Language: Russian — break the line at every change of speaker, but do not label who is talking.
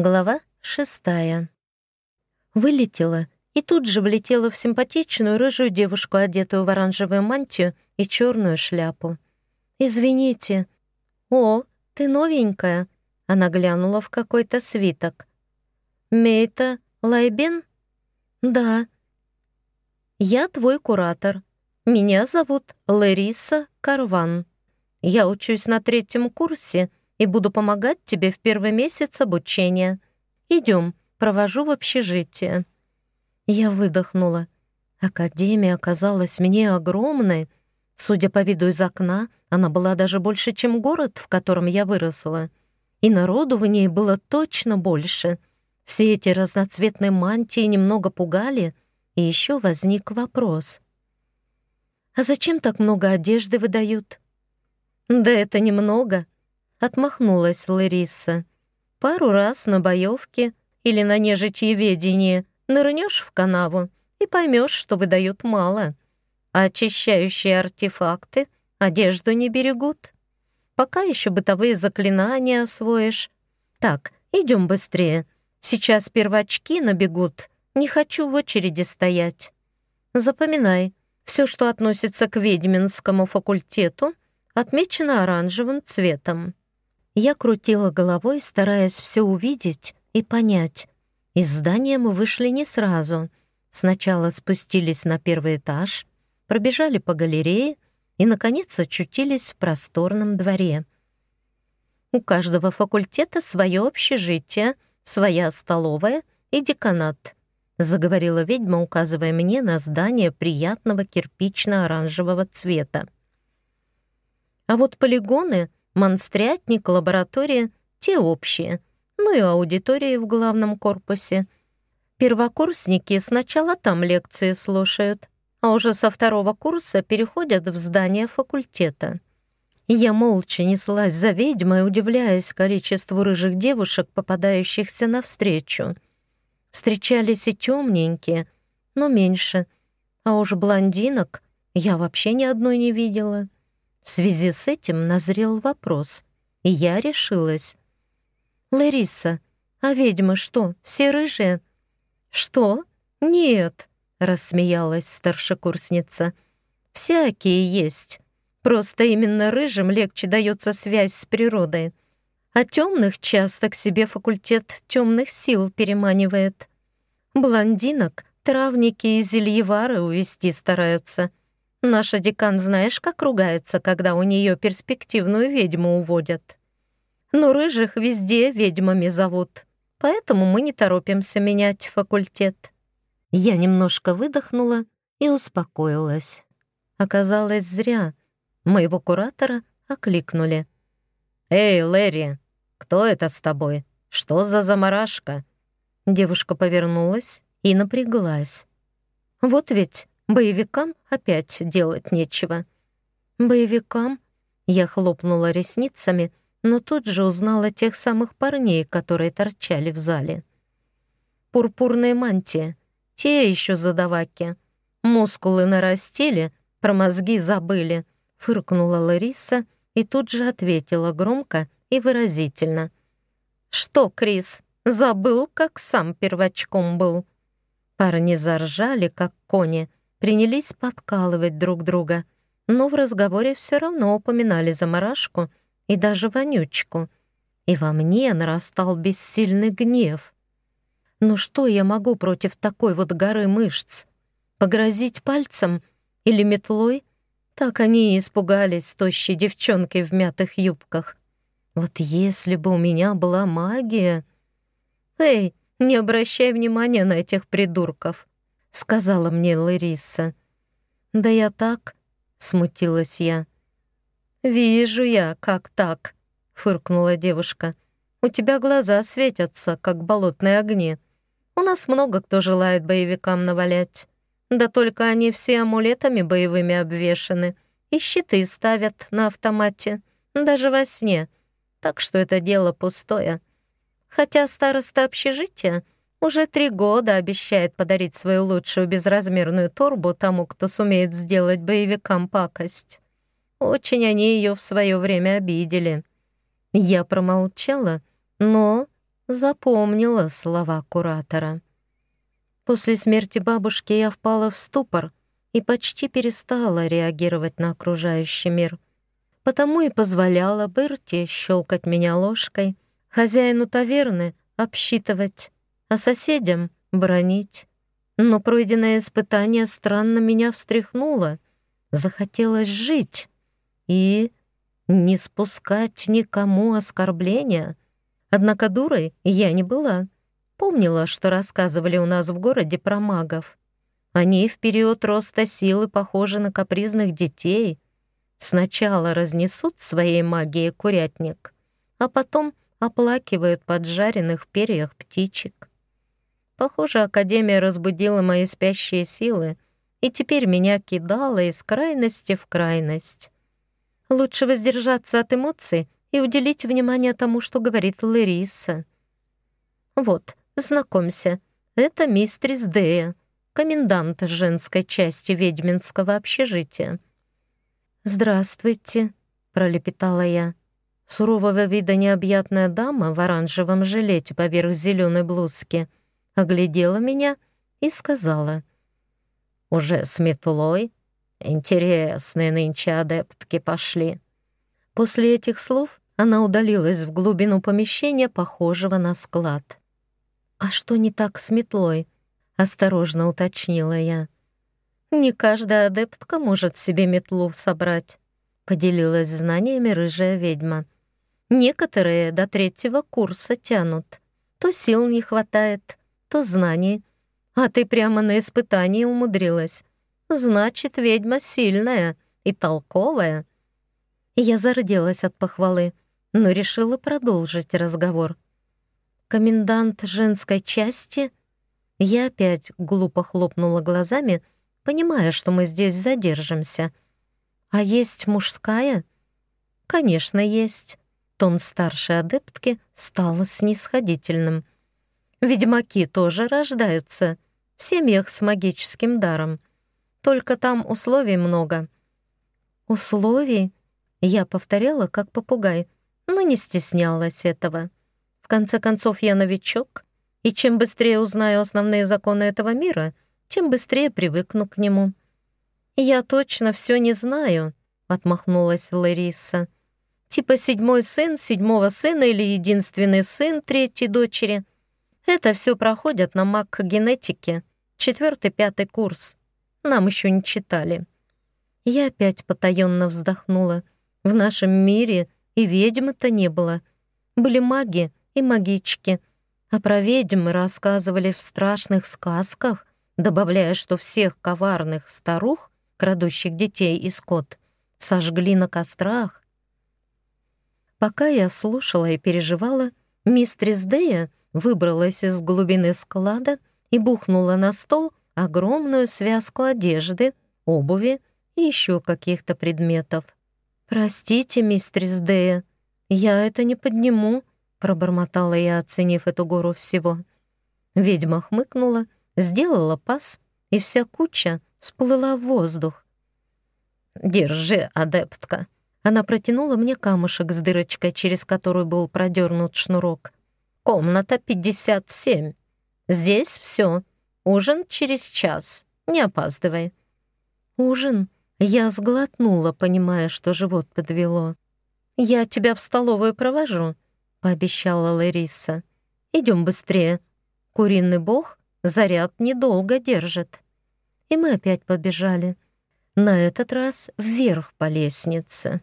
Глава шестая. Вылетела и тут же влетела в симпатичную рыжую девушку, одетую в оранжевую мантию и черную шляпу. «Извините». «О, ты новенькая», — она глянула в какой-то свиток. «Мейта Лайбен?» «Да». «Я твой куратор. Меня зовут Лариса Карван. Я учусь на третьем курсе — и буду помогать тебе в первый месяц обучения. Идем, провожу в общежитие». Я выдохнула. Академия оказалась мне огромной. Судя по виду из окна, она была даже больше, чем город, в котором я выросла. И народу в ней было точно больше. Все эти разноцветные мантии немного пугали, и еще возник вопрос. «А зачем так много одежды выдают?» «Да это немного», Отмахнулась Лариса. Пару раз на боевке или на нежитьеведении нырнешь в канаву и поймешь, что выдают мало. А очищающие артефакты одежду не берегут. Пока еще бытовые заклинания освоишь. Так, идем быстрее. Сейчас первочки набегут. Не хочу в очереди стоять. Запоминай, все, что относится к ведьминскому факультету, отмечено оранжевым цветом. Я крутила головой, стараясь все увидеть и понять. Из здания мы вышли не сразу. Сначала спустились на первый этаж, пробежали по галерее и, наконец, очутились в просторном дворе. У каждого факультета свое общежитие, своя столовая и деканат, заговорила ведьма, указывая мне на здание приятного кирпично-оранжевого цвета. А вот полигоны — Монстрятник, лаборатория — те общие, ну и аудитории в главном корпусе. Первокурсники сначала там лекции слушают, а уже со второго курса переходят в здание факультета. Я молча неслась за ведьмой, удивляясь количеству рыжих девушек, попадающихся навстречу. Встречались и темненькие, но меньше, а уж блондинок я вообще ни одной не видела. В связи с этим назрел вопрос, и я решилась. «Лариса, а ведьмы что, все рыжие?» «Что? Нет», — рассмеялась старшекурсница. «Всякие есть. Просто именно рыжим легче дается связь с природой. А темных часто к себе факультет темных сил переманивает. Блондинок травники и зельевары увести стараются. Наша декан знаешь, как ругается, когда у нее перспективную ведьму уводят. Но рыжих везде ведьмами зовут, поэтому мы не торопимся менять факультет». Я немножко выдохнула и успокоилась. Оказалось, зря. Моего куратора окликнули. «Эй, Лэри, кто это с тобой? Что за заморашка?» Девушка повернулась и напряглась. «Вот ведь Боевикам опять делать нечего. Боевикам? Я хлопнула ресницами, но тут же узнала тех самых парней, которые торчали в зале. Пурпурные мантии, те еще задаваки. Мускулы нарастили, про мозги забыли, фыркнула Лариса и тут же ответила громко и выразительно. «Что, Крис, забыл, как сам первочком был?» Парни заржали, как кони, принялись подкалывать друг друга, но в разговоре все равно упоминали заморашку и даже вонючку. И во мне нарастал бессильный гнев. Ну что я могу против такой вот горы мышц? Погрозить пальцем или метлой? Так они и испугались тощей девчонки в мятых юбках. Вот если бы у меня была магия... Эй, не обращай внимания на этих придурков сказала мне Лариса. «Да я так», — смутилась я. «Вижу я, как так», — фыркнула девушка. «У тебя глаза светятся, как болотные огни. У нас много кто желает боевикам навалять. Да только они все амулетами боевыми обвешаны и щиты ставят на автомате, даже во сне. Так что это дело пустое. Хотя староста общежития — уже три года обещает подарить свою лучшую безразмерную торбу тому, кто сумеет сделать боевикам пакость. Очень они ее в свое время обидели. Я промолчала, но запомнила слова куратора. После смерти бабушки я впала в ступор и почти перестала реагировать на окружающий мир. Потому и позволяла Берти щелкать меня ложкой, хозяину таверны обсчитывать, а соседям бронить. Но пройденное испытание странно меня встряхнуло. Захотелось жить и не спускать никому оскорбления. Однако дурой я не была. Помнила, что рассказывали у нас в городе про магов. Они в период роста силы похожи на капризных детей. Сначала разнесут своей магией курятник, а потом оплакивают поджаренных перьях птичек. Похоже, Академия разбудила мои спящие силы, и теперь меня кидала из крайности в крайность. Лучше воздержаться от эмоций и уделить внимание тому, что говорит Лариса. Вот, знакомься, это мистрис Дея, комендант женской части ведьминского общежития. «Здравствуйте», — пролепетала я. Сурового вида необъятная дама в оранжевом жилете поверх зеленой блузки оглядела меня и сказала. «Уже с метлой? Интересные нынче адептки пошли». После этих слов она удалилась в глубину помещения, похожего на склад. «А что не так с метлой?» — осторожно уточнила я. «Не каждая адептка может себе метлу собрать», — поделилась знаниями рыжая ведьма. Некоторые до третьего курса тянут. То сил не хватает, то знаний. А ты прямо на испытании умудрилась. Значит, ведьма сильная и толковая. Я зарделась от похвалы, но решила продолжить разговор. Комендант женской части? Я опять глупо хлопнула глазами, понимая, что мы здесь задержимся. А есть мужская? Конечно, есть. Тон старшей адептки стал снисходительным. Ведьмаки тоже рождаются в семьях с магическим даром. Только там условий много. Условий? Я повторяла, как попугай, но не стеснялась этого. В конце концов, я новичок, и чем быстрее узнаю основные законы этого мира, тем быстрее привыкну к нему. «Я точно все не знаю», — отмахнулась Лариса типа седьмой сын седьмого сына или единственный сын третьей дочери. Это все проходят на маг-генетике, четвертый-пятый курс. Нам еще не читали. Я опять потаенно вздохнула. В нашем мире и ведьмы-то не было. Были маги и магички. А про ведьмы рассказывали в страшных сказках, добавляя, что всех коварных старух, крадущих детей и скот, сожгли на кострах, Пока я слушала и переживала, мистрис Дея выбралась из глубины склада и бухнула на стол огромную связку одежды, обуви и еще каких-то предметов. «Простите, мистрис Дея, я это не подниму», пробормотала я, оценив эту гору всего. Ведьма хмыкнула, сделала пас, и вся куча всплыла в воздух. «Держи, адептка», она протянула мне камушек с дырочкой, через которую был продернут шнурок. «Комната 57. Здесь все. Ужин через час. Не опаздывай». «Ужин?» Я сглотнула, понимая, что живот подвело. «Я тебя в столовую провожу», — пообещала Лариса. «Идем быстрее. Куриный бог заряд недолго держит». И мы опять побежали. На этот раз вверх по лестнице.